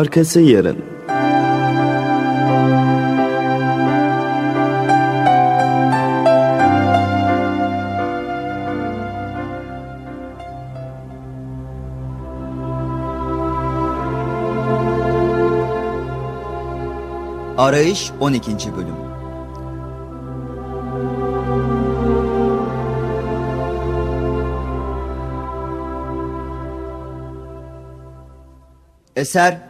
Arkası yarın. Arayış 12. Bölüm Eser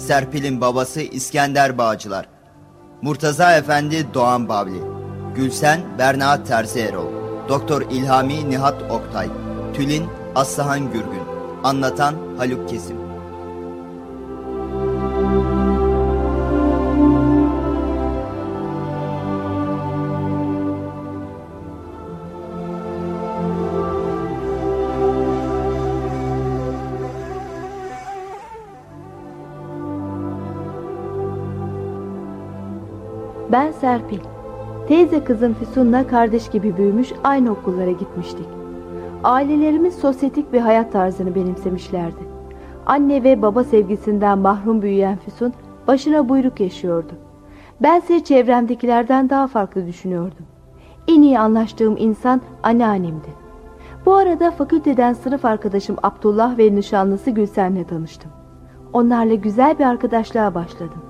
Serpil'in babası İskender Bağcılar. Murtaza Efendi Doğan Bavli. Gülsen Berna Terzi Doktor İlhami Nihat Oktay. Tülin Aslıhan Gürgün. Anlatan Haluk Kesim Ben Serpil. Teyze kızım Füsun'la kardeş gibi büyümüş aynı okullara gitmiştik. Ailelerimiz sosyetik bir hayat tarzını benimsemişlerdi. Anne ve baba sevgisinden mahrum büyüyen Füsun başına buyruk yaşıyordu. Bense çevremdekilerden daha farklı düşünüyordum. En iyi anlaştığım insan anneannemdi. Bu arada fakülteden sınıf arkadaşım Abdullah ve nişanlısı Gülsen'le tanıştım. Onlarla güzel bir arkadaşlığa başladım.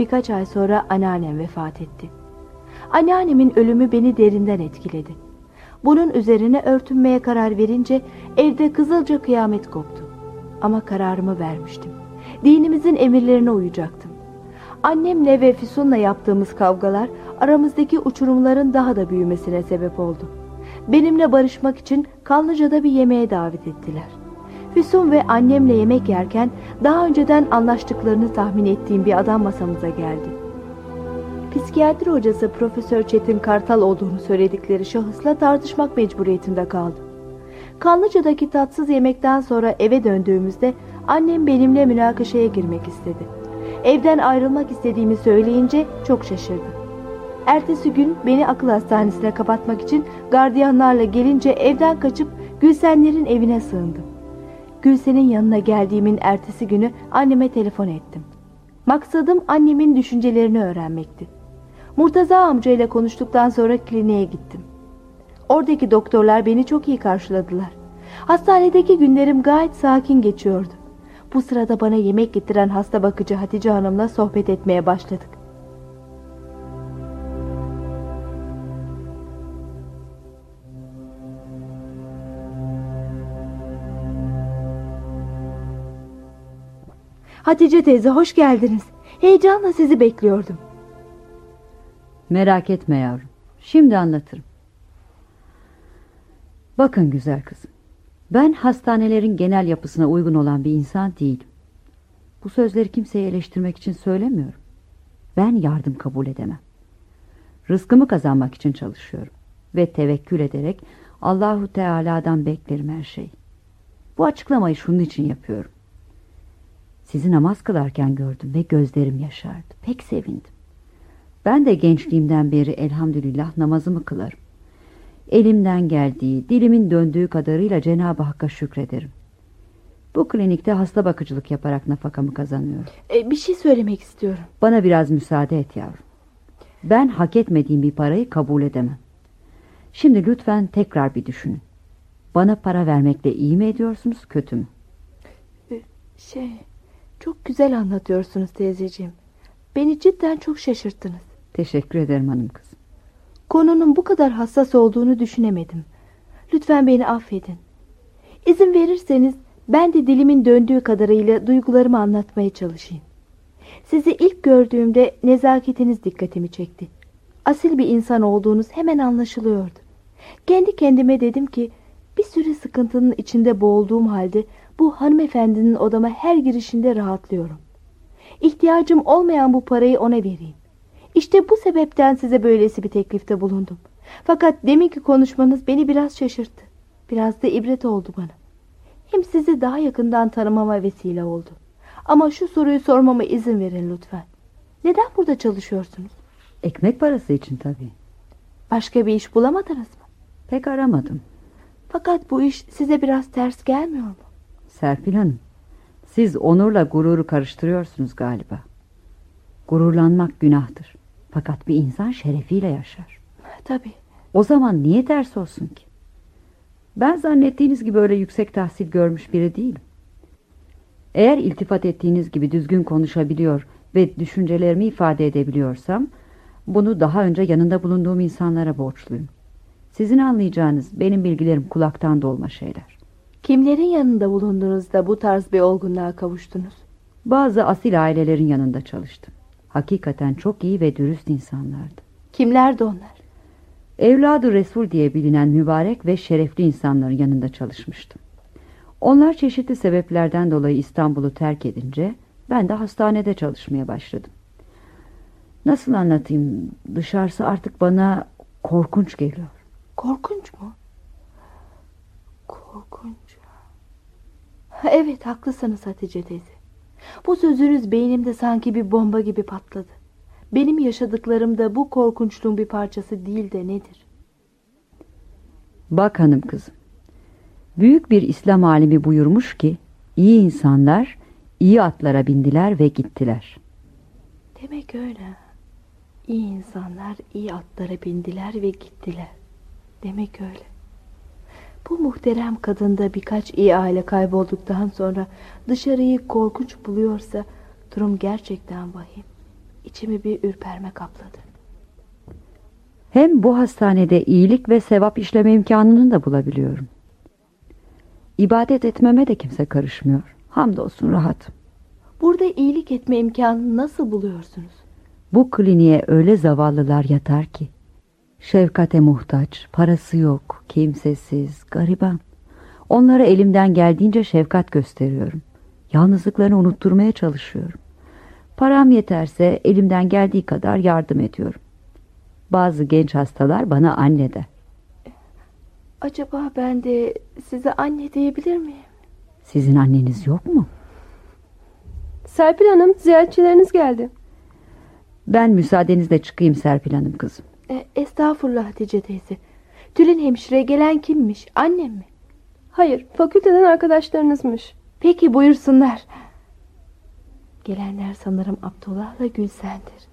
Birkaç ay sonra anneannem vefat etti. Anneannemin ölümü beni derinden etkiledi. Bunun üzerine örtünmeye karar verince evde kızılca kıyamet koptu. Ama kararımı vermiştim. Dinimizin emirlerine uyacaktım. Annemle ve Füsun'la yaptığımız kavgalar aramızdaki uçurumların daha da büyümesine sebep oldu. Benimle barışmak için Kanlıca'da bir yemeğe davet ettiler. Füsun ve annemle yemek yerken daha önceden anlaştıklarını tahmin ettiğim bir adam masamıza geldi. Psikiyatri hocası Profesör Çetin Kartal olduğunu söyledikleri şahısla tartışmak mecburiyetinde kaldım. Kanlıca'daki tatsız yemekten sonra eve döndüğümüzde annem benimle münakaşaya girmek istedi. Evden ayrılmak istediğimi söyleyince çok şaşırdı. Ertesi gün beni akıl hastanesine kapatmak için gardiyanlarla gelince evden kaçıp Gülsenlerin evine sığındım. Gülsen'in yanına geldiğimin ertesi günü anneme telefon ettim. Maksadım annemin düşüncelerini öğrenmekti. Murtaza amca ile konuştuktan sonra kliniğe gittim. Oradaki doktorlar beni çok iyi karşıladılar. Hastanedeki günlerim gayet sakin geçiyordu. Bu sırada bana yemek getiren hasta bakıcı Hatice Hanım'la sohbet etmeye başladık. Hatice teyze hoş geldiniz. Heyecanla sizi bekliyordum. Merak etme yavrum. Şimdi anlatırım. Bakın güzel kızım. Ben hastanelerin genel yapısına uygun olan bir insan değilim. Bu sözleri kimseye eleştirmek için söylemiyorum. Ben yardım kabul edemem. Rızkımı kazanmak için çalışıyorum. Ve tevekkül ederek Allahu Teala'dan beklerim her şeyi. Bu açıklamayı şunun için yapıyorum. Sizi namaz kılarken gördüm ve gözlerim yaşardı. Pek sevindim. Ben de gençliğimden beri elhamdülillah namazımı kılarım. Elimden geldiği, dilimin döndüğü kadarıyla Cenab-ı Hakk'a şükrederim. Bu klinikte hasta bakıcılık yaparak nafakamı kazanıyorum. Ee, bir şey söylemek istiyorum. Bana biraz müsaade et yavrum. Ben hak etmediğim bir parayı kabul edemem. Şimdi lütfen tekrar bir düşünün. Bana para vermekle iyi mi ediyorsunuz, kötü mü? Ee, şey, çok güzel anlatıyorsunuz teyzeciğim. Beni cidden çok şaşırttınız. Teşekkür ederim hanım kızım. Konunun bu kadar hassas olduğunu düşünemedim. Lütfen beni affedin. İzin verirseniz ben de dilimin döndüğü kadarıyla duygularımı anlatmaya çalışayım. Sizi ilk gördüğümde nezaketiniz dikkatimi çekti. Asil bir insan olduğunuz hemen anlaşılıyordu. Kendi kendime dedim ki bir sürü sıkıntının içinde boğulduğum halde bu hanımefendinin odama her girişinde rahatlıyorum. İhtiyacım olmayan bu parayı ona vereyim. İşte bu sebepten size böylesi bir teklifte bulundum. Fakat deminki konuşmanız beni biraz şaşırttı. Biraz da ibret oldu bana. Hem sizi daha yakından tanımama vesile oldu. Ama şu soruyu sormama izin verin lütfen. Neden burada çalışıyorsunuz? Ekmek parası için tabii. Başka bir iş bulamadınız mı? Pek aramadım. Fakat bu iş size biraz ters gelmiyor mu? Serpil Hanım, siz onurla gururu karıştırıyorsunuz galiba. Gururlanmak günahtır. Fakat bir insan şerefiyle yaşar. Tabii. O zaman niye ters olsun ki? Ben zannettiğiniz gibi öyle yüksek tahsil görmüş biri değilim. Eğer iltifat ettiğiniz gibi düzgün konuşabiliyor ve düşüncelerimi ifade edebiliyorsam... ...bunu daha önce yanında bulunduğum insanlara borçluyum. Sizin anlayacağınız benim bilgilerim kulaktan dolma şeyler. Kimlerin yanında bulundunuz da bu tarz bir olgunluğa kavuştunuz? Bazı asil ailelerin yanında çalıştım. Hakikaten çok iyi ve dürüst insanlardı. Kimlerdi onlar? Evladı Resul diye bilinen mübarek ve şerefli insanların yanında çalışmıştım. Onlar çeşitli sebeplerden dolayı İstanbul'u terk edince ben de hastanede çalışmaya başladım. Nasıl anlatayım? Dışarısı artık bana korkunç geliyor. Korkunç mu? Korkunç. Evet haklısınız Hatice teyze. Bu sözünüz beynimde sanki bir bomba gibi patladı. Benim yaşadıklarım da bu korkunçluğun bir parçası değil de nedir? Bak hanım kızım. Büyük bir İslam alimi buyurmuş ki iyi insanlar iyi atlara bindiler ve gittiler. Demek öyle. İyi insanlar iyi atlara bindiler ve gittiler. Demek öyle. Bu muhterem kadın da birkaç iyi aile kaybolduktan sonra dışarıyı korkunç buluyorsa durum gerçekten vahim. İçimi bir ürperme kapladı. Hem bu hastanede iyilik ve sevap işleme imkanını da bulabiliyorum. İbadet etmeme de kimse karışmıyor. Hamdolsun rahatım. Burada iyilik etme imkanını nasıl buluyorsunuz? Bu kliniğe öyle zavallılar yatar ki. Şefkate muhtaç, parası yok, kimsesiz, gariban. Onlara elimden geldiğince şefkat gösteriyorum. Yalnızlıklarını unutturmaya çalışıyorum. Param yeterse elimden geldiği kadar yardım ediyorum. Bazı genç hastalar bana anne der. Acaba ben de size anne diyebilir miyim? Sizin anneniz yok mu? Serpil Hanım ziyaretçileriniz geldi. Ben müsaadenizle çıkayım Serpil Hanım kızım. E, estağfurullah Hatice teyze. Tülin hemşire gelen kimmiş? Annem mi? Hayır fakülteden arkadaşlarınızmış. Peki buyursunlar. Gelenler sanırım Abdullah'la Gülsen'dir.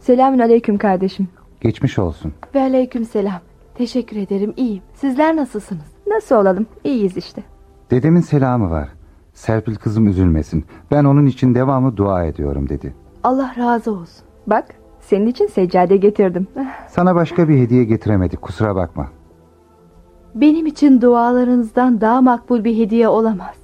Selamün aleyküm kardeşim. Geçmiş olsun. Ve aleyküm selam. Teşekkür ederim iyiyim. Sizler nasılsınız? Nasıl olalım? İyiyiz işte. Dedemin selamı var. Serpil kızım üzülmesin. Ben onun için devamlı dua ediyorum dedi. Allah razı olsun. Bak senin için seccade getirdim. Sana başka bir hediye getiremedik kusura bakma. Benim için dualarınızdan daha makbul bir hediye olamaz.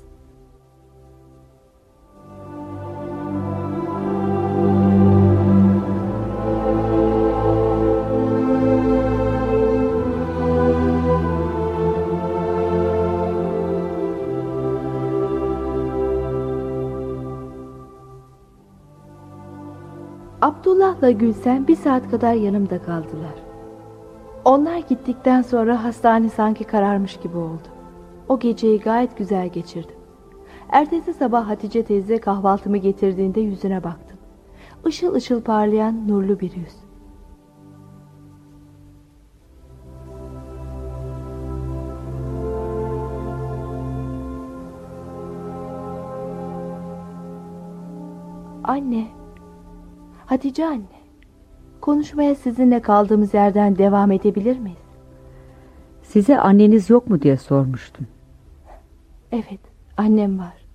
Abdullah'la Gülsen bir saat kadar yanımda kaldılar. Onlar gittikten sonra hastane sanki kararmış gibi oldu. O geceyi gayet güzel geçirdim. Ertesi sabah Hatice teyze kahvaltımı getirdiğinde yüzüne baktım. Işıl ışıl parlayan nurlu bir yüz. Anne, Hatice anne, konuşmaya sizinle kaldığımız yerden devam edebilir miyiz? Size anneniz yok mu diye sormuştum. Evet, annem var.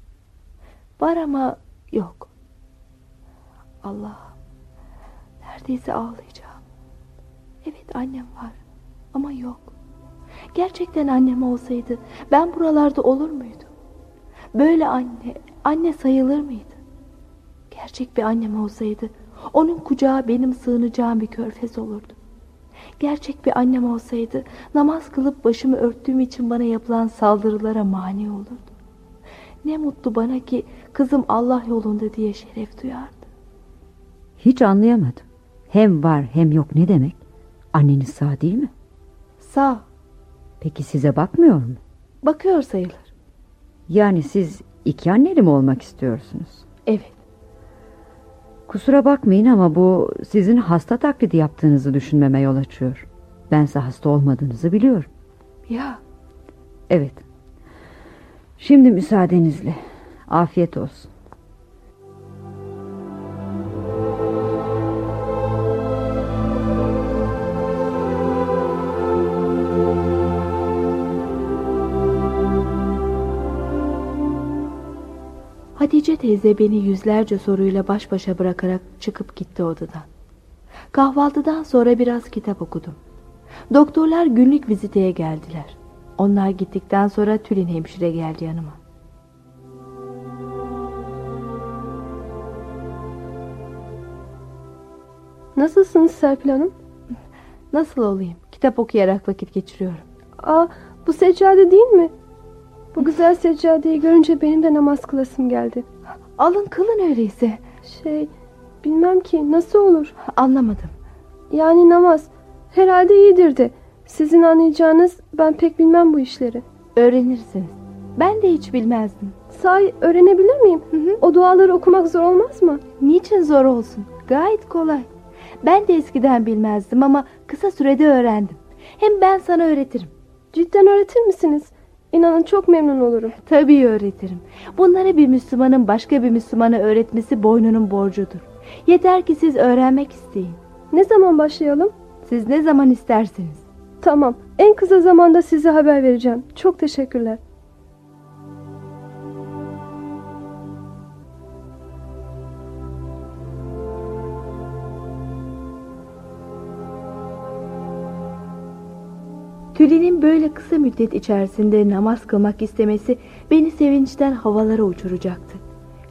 Var ama yok. Allah, neredeyse ağlayacağım. Evet annem var ama yok. Gerçekten annem olsaydı ben buralarda olur muydum? Böyle anne, anne sayılır mıydı? Gerçek bir annem olsaydı onun kucağı benim sığınacağım bir körfez olurdu. Gerçek bir annem olsaydı namaz kılıp başımı örttüğüm için bana yapılan saldırılara mani olurdu. Ne mutlu bana ki kızım Allah yolunda diye şeref duyardı. Hiç anlayamadım. Hem var hem yok ne demek? Anneniz sağ değil mi? Sağ, Peki size bakmıyor mu? bakıyor sayılır. Yani siz iki anneli mi olmak istiyorsunuz? Evet, Kusura bakmayın ama bu sizin hasta taklidi yaptığınızı düşünmeme yol açıyor. Bense hasta olmadığınızı biliyorum. ya Evet. Şimdi müsaadenizle. Afiyet olsun. Hatice teyze beni yüzlerce soruyla baş başa bırakarak çıkıp gitti odadan. Kahvaltıdan sonra biraz kitap okudum. Doktorlar günlük viziteye geldiler. Onlar gittikten sonra Tülin hemşire geldi yanıma. Nasılsınız Serpil Hanım? Nasıl olayım? Kitap okuyarak vakit geçiriyorum. Aa, bu seccade değil mi? Bu güzel seccadeyi görünce benim de namaz kılasım geldi. Alın kılın öyleyse. Şey, bilmem ki nasıl olur. Anlamadım. Yani namaz. Herhalde iyidir de. Sizin anlayacağınız ben pek bilmem bu işleri. Öğrenirsiniz. Ben de hiç bilmezdim. Sahi öğrenebilir miyim? O duaları okumak zor olmaz mı? Niçin zor olsun? Gayet kolay. Ben de eskiden bilmezdim ama kısa sürede öğrendim. Hem ben sana öğretirim. Cidden öğretir misiniz? İnanın çok memnun olurum. Tabii öğretirim. Bunları bir Müslümanın başka bir Müslümana öğretmesi boynunun borcudur. Yeter ki siz öğrenmek isteyin. Ne zaman başlayalım? Siz ne zaman isterseniz. Tamam. En kısa zamanda size haber vereceğim. Çok teşekkürler. Tülin'in böyle kısa müddet içerisinde namaz kılmak istemesi beni sevinçten havalara uçuracaktı.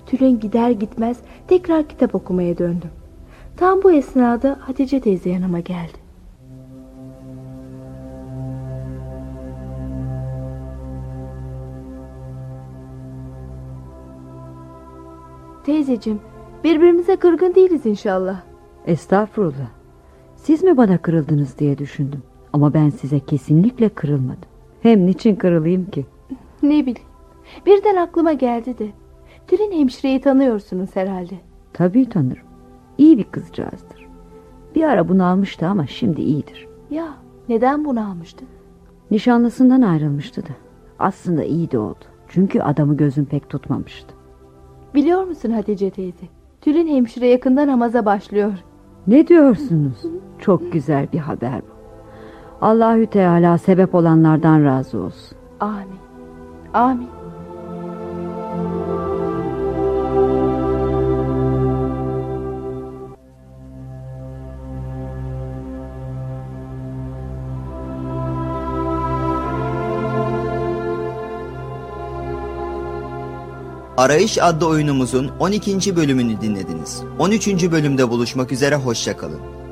Tülin gider gitmez tekrar kitap okumaya döndüm. Tam bu esnada Hatice teyze yanıma geldi. Teyzeciğim, birbirimize kırgın değiliz inşallah. Estağfurullah. Siz mi bana kırıldınız diye düşündüm. Ama ben size kesinlikle kırılmadım. Hem niçin kırılayım ki? Ne bileyim. Birden aklıma geldi de. Tülin hemşireyi tanıyorsunuz herhalde. Tabii tanırım. İyi bir kızcağızdır. Bir ara bunu almıştı ama şimdi iyidir. Ya neden bunu almıştın? Nişanlısından ayrılmıştı da. Aslında iyi de oldu. Çünkü adamı gözüm pek tutmamıştı. Biliyor musun Hatice teyze? Tülin hemşire yakında namaza başlıyor. Ne diyorsunuz? Çok güzel bir haber bu. Allahü Teala sebep olanlardan razı olsun. Amin. Amin. Arayış adlı oyunumuzun 12. bölümünü dinlediniz. 13. bölümde buluşmak üzere hoşçakalın.